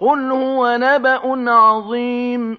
قُلْ هُوَ نَبَأٌ عَظِيمٌ